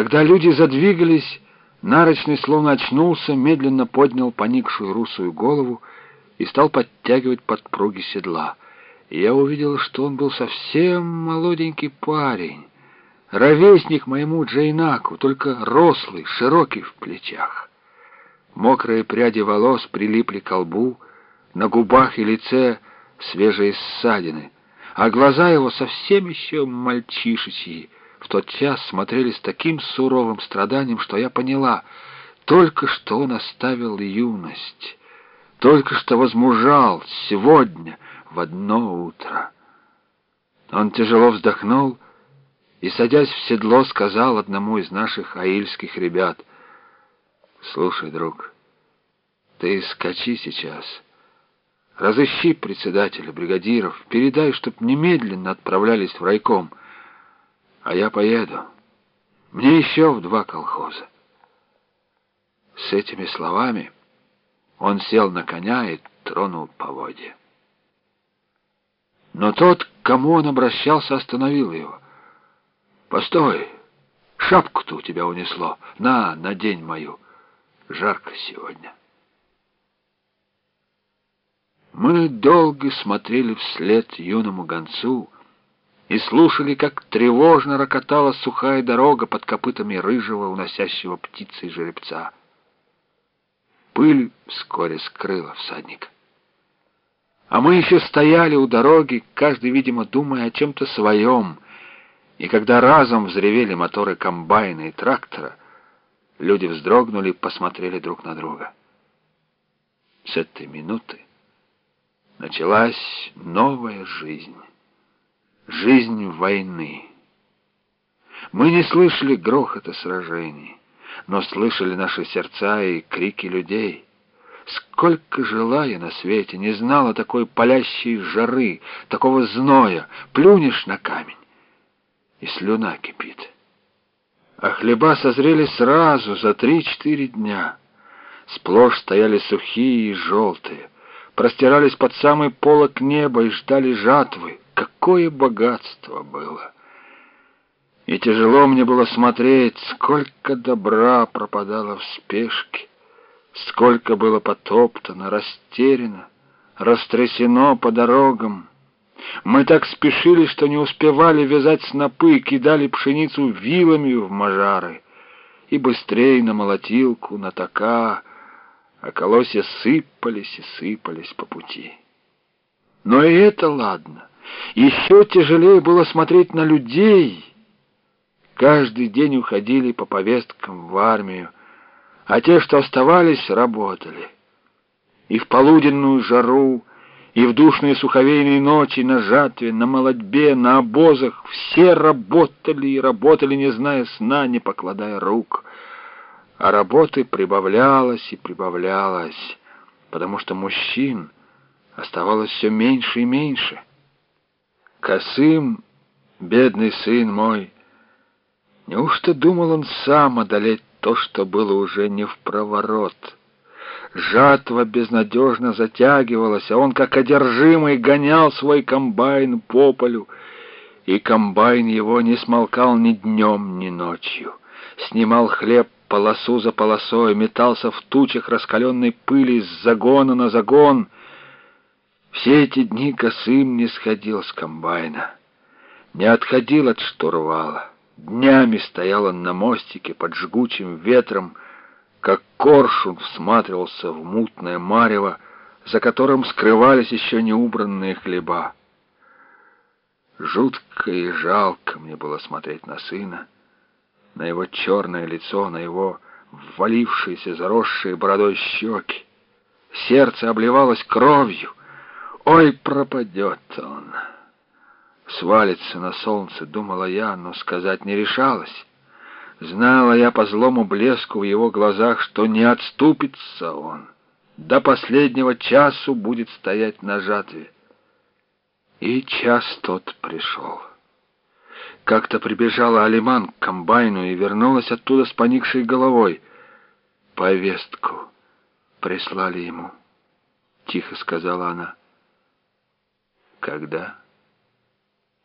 Когда люди задвигались, Нарочный словно очнулся, медленно поднял поникшую русую голову и стал подтягивать подпруги седла. И я увидел, что он был совсем молоденький парень, ровесник моему Джейнаку, только рослый, широкий в плечах. Мокрые пряди волос прилипли к лбу, на губах и лице свежие ссадины, а глаза его совсем еще мальчишечьи, в тот час смотрели с таким суровым страданием, что я поняла, только что он оставил юность, только что возмужал сегодня в одно утро. Он тяжело вздохнул и, садясь в седло, сказал одному из наших аильских ребят, «Слушай, друг, ты скачи сейчас». Разыщи председателя, бригадиров, передай, чтоб немедленно отправлялись в райком а я поеду. Мне еще в два колхоза. С этими словами он сел на коня и тронул поводья. Но тот, к кому он обращался, остановил его. «Постой, шапку-то у тебя унесло. На, надень мою. Жарко сегодня». Мы долго смотрели вслед юному гонцу, и слушали, как тревожно рокотала сухая дорога под копытами рыжего, уносящего птицы и жеребца. Пыль вскоре скрыла всадника. А мы еще стояли у дороги, каждый, видимо, думая о чем-то своем, и когда разом взревели моторы комбайна и трактора, люди вздрогнули и посмотрели друг на друга. С этой минуты началась новая жизнь жизнь войны. Мы не слышали грохота сражений, но слышали наши сердца и крики людей. Сколько жила я на свете, не знала такой палящей жары, такого зноя. Плюнешь на камень, и слюна кипит. А хлеба созрели сразу, за три-четыре дня. Сплошь стояли сухие и желтые, простирались под самый полок неба и ждали жатвы. Какое богатство было! И тяжело мне было смотреть, сколько добра пропадало в спешке, сколько было потоптано, растеряно, растрясено по дорогам. Мы так спешили, что не успевали вязать снопы, кидали пшеницу вилами в мажары, и быстрее на молотилку, на тока, а колосья сыпались и сыпались по пути. Но и это ладно. Еще тяжелее было смотреть на людей. Каждый день уходили по повесткам в армию, а те, что оставались, работали. И в полуденную жару, и в душные суховейные ночи на жатве, на молодьбе, на обозах все работали и работали, не зная сна, не покладая рук. А работы прибавлялось и прибавлялось, потому что мужчин оставалось все меньше и меньше — Косым, бедный сын мой, неужто думал он сам одолеть то, что было уже не в проворот? Жатва безнадежно затягивалась, а он, как одержимый, гонял свой комбайн по полю, и комбайн его не смолкал ни днем, ни ночью. Снимал хлеб полосу за полосой, метался в тучах раскаленной пыли с загона на загон — все эти дни Косым не сходил с комбайна, не отходил от штурвала. Днями стоял он на мостике под жгучим ветром, как коршун всматривался в мутное марево, за которым скрывались еще неубранные хлеба. Жутко и жалко мне было смотреть на сына, на его черное лицо, на его ввалившиеся, заросшие бородой щеки. Сердце обливалось кровью, Ой, пропадет он. Свалится на солнце, думала я, но сказать не решалась. Знала я по злому блеску в его глазах, что не отступится он. До последнего часу будет стоять на жатве. И час тот пришел. Как-то прибежала Алиман к комбайну и вернулась оттуда с поникшей головой. Повестку прислали ему, — тихо сказала она. Когда?